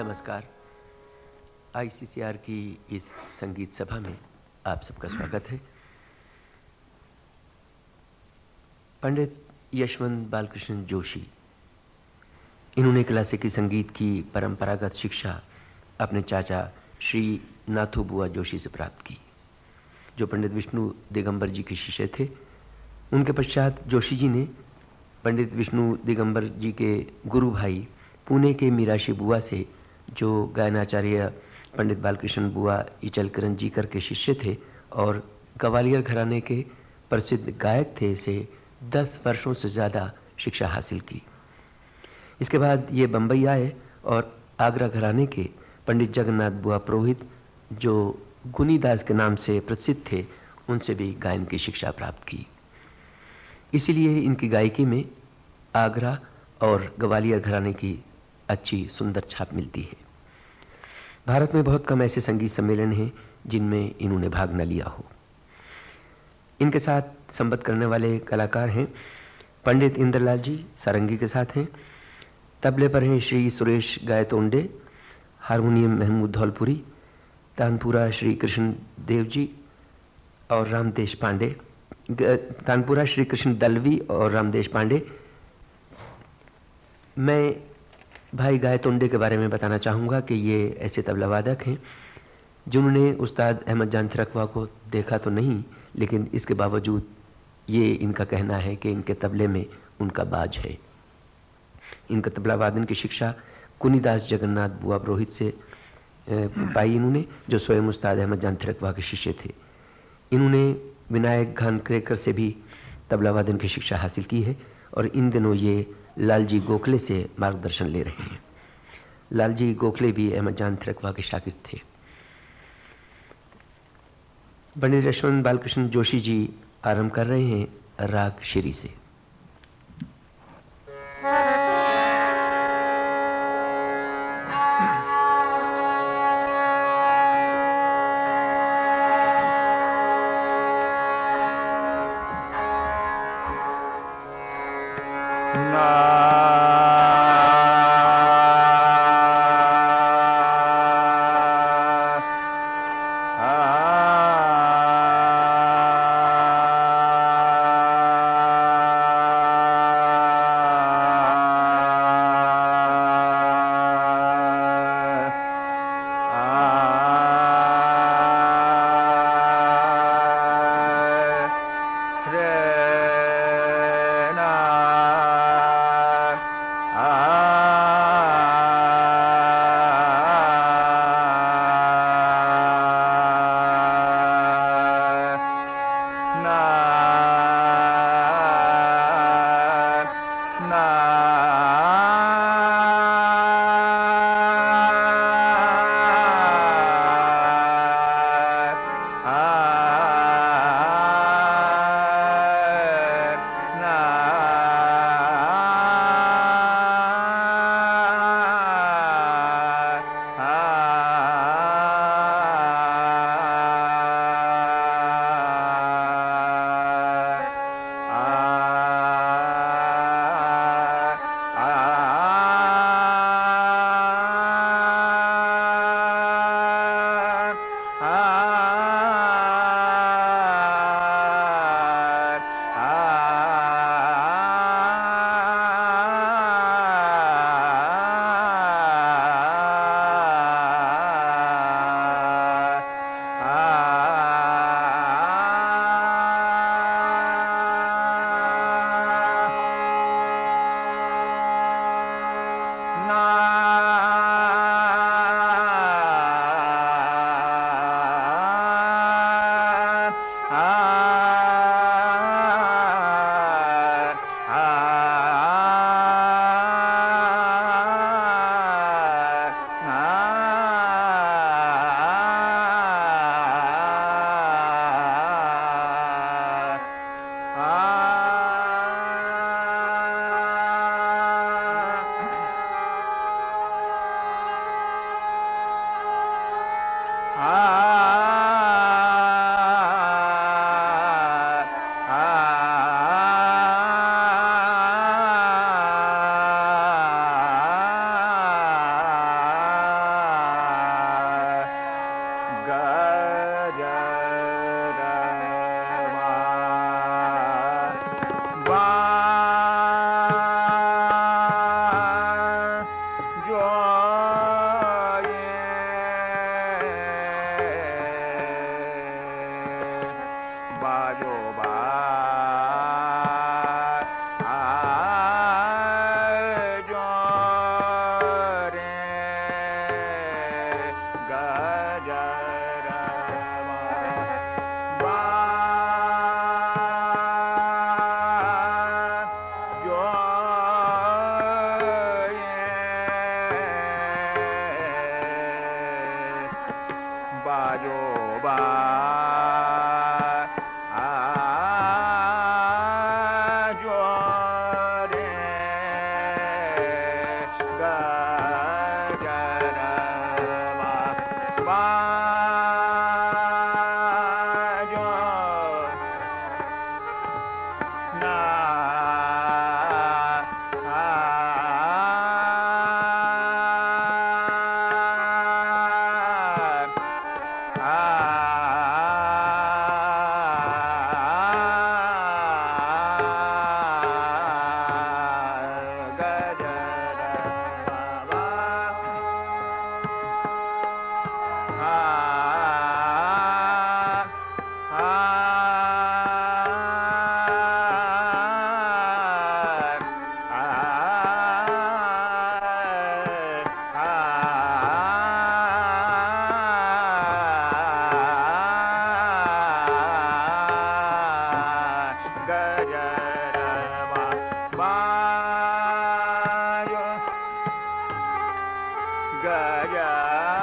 नमस्कार। आईसीसीआर की इस संगीत सभा में आप सबका स्वागत है। पंडित यशवंत बालकृष्ण जोशी, इन्होंने क्लासिकी संगीत की परंपरागत शिक्षा अपने चाचा श्री नाथू बुआ जोशी से प्राप्त की, जो पंडित विष्णु दिगंबर जी के शिष्य थे। उनके पश्चात जोशी जी ने पंडित विष्णु दिगंबर जी के गुरु भाई पुणे के मीराशी बुआ से जो गायनाचार्य पंडित बालकृष्ण बुआ इचलकरण जी कर के शिष्य थे और ग्वालियर घराने के प्रसिद्ध गायक थे, इसे दस वर्षों से ज़्यादा शिक्षा हासिल की। इसके बाद ये बम्बई आए और आगरा घराने के पंडित जगन्नाथ बुआ पुरोहित, जो गुनीदास के नाम से प्रसिद्ध थे, उनसे भी गायन की शिक्षा प्राप्त की। इसीलिए इनकी गायकी में आगरा और ग्वालियर घराने की अच्छी, सुंदर छाप मिलती है। भारत में बहुत कम ऐसे संगीत सम्मेलन हैं, जिनमें इन्होंने भाग न लिया हो। इनके साथ संबद्ध करने वाले कलाकार हैं, पंडित इंद्रलाल जी, सारंगी के साथ हैं, तबले पर हैं श्री सुरेश गायतोंडे, हारमोनियम महमूद धौलपुरी, तानपुरा श्री कृष्ण देव जी और रामदेश पांडे तानपुरा श्री कृष्ण दलवी और रामदेश पांडे। मैं भाई गायतुंडे के बारे में बताना चाहूँगा कि ये ऐसे तबला वादक हैं, जिन्होंने उस्ताद अहमद जान थरकवा को देखा तो नहीं, लेकिन इसके बावजूद ये इनका कहना है कि इनके तबले में उनका बाज है। इनका तबला वादन की शिक्षा कुनीदास जगन्नाथ बुआ पुरोहित से पाई इन्होंने, जो स्वयं उस्ताद अहमद जान थरकवा के शिष्य थे। इन्होंने विनायक घानक्रेकर से भी तबला वादन की शिक्षा हासिल की है, और इन दिनों ये लालजी गोखले से मार्गदर्शन ले रहे हैं। लालजी गोखले भी अहमद जान थिरकवा के शागिद थे। पंडित यशवंत बालकृष्ण जोशी जी आरंभ कर रहे हैं राग श्री से। Jai Gaga.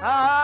啊。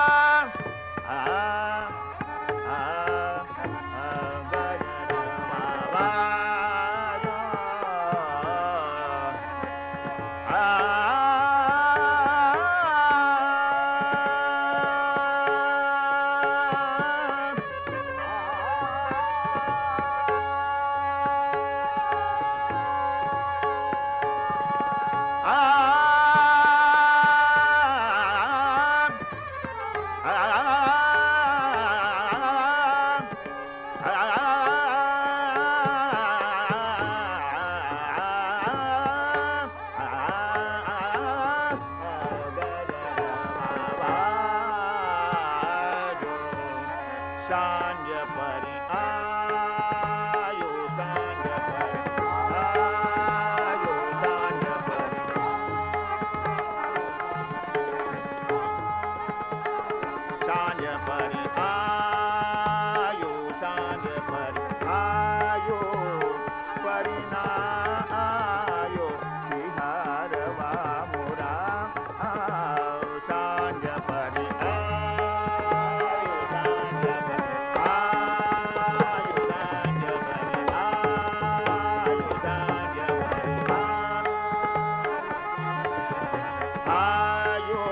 Tanya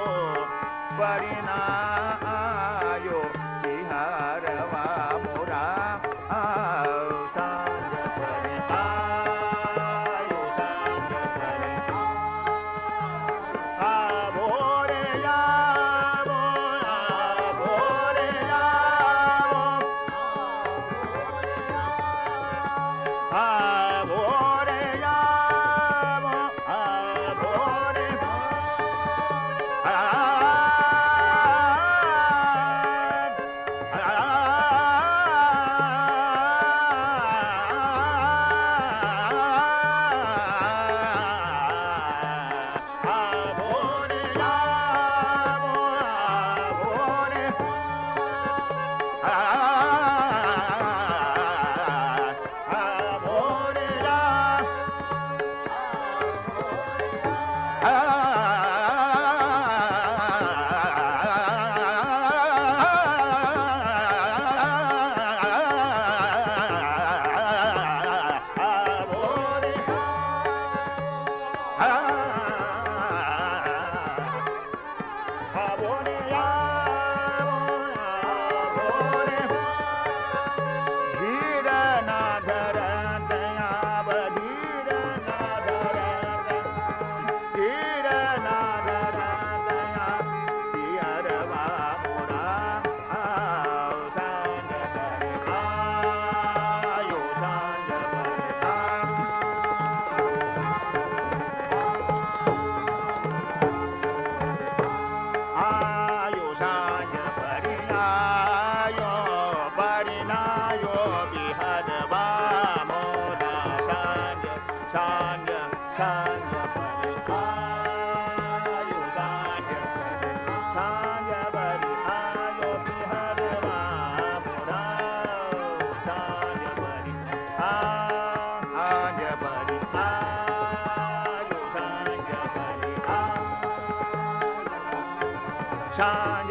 啊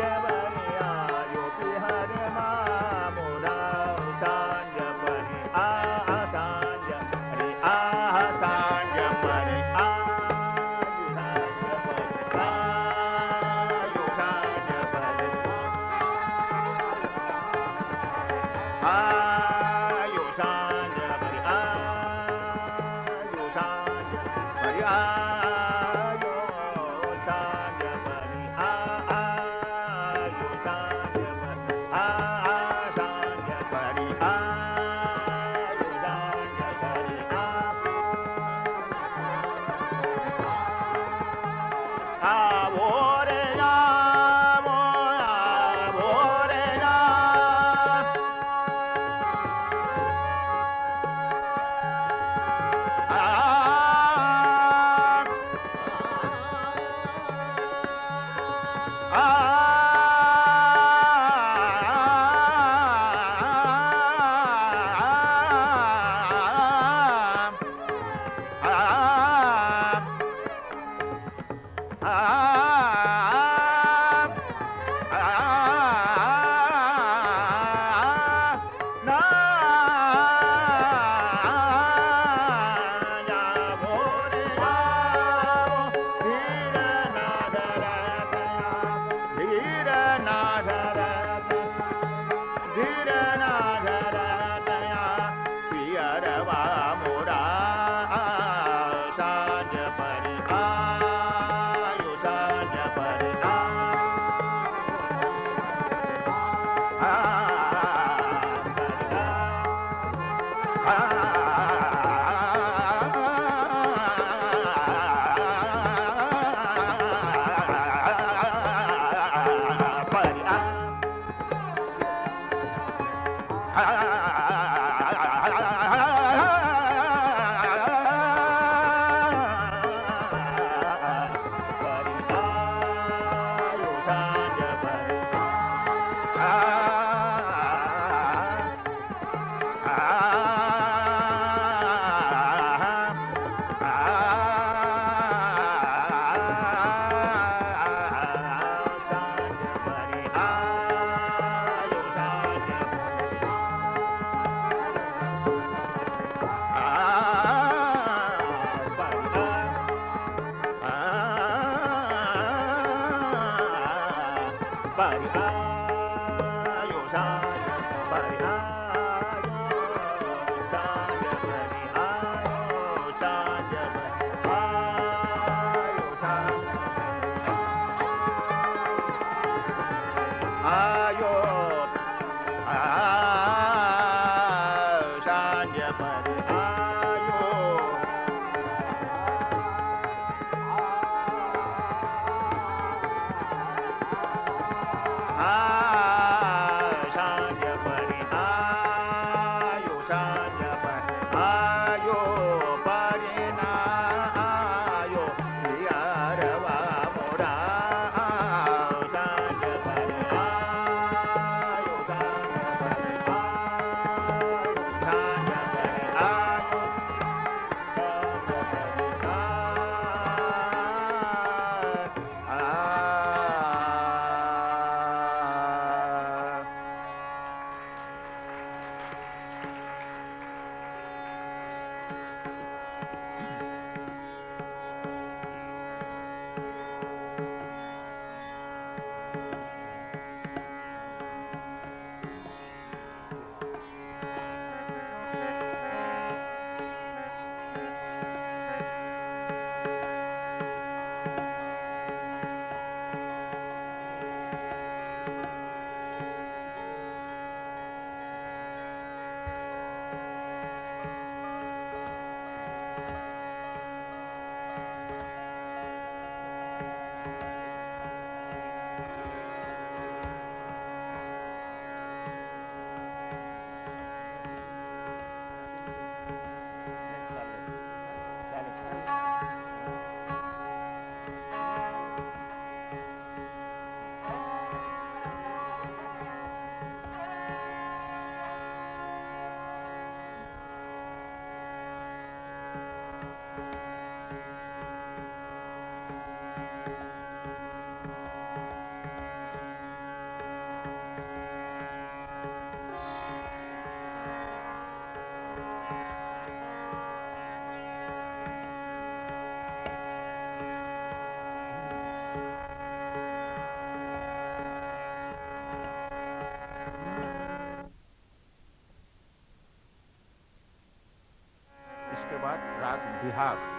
he have.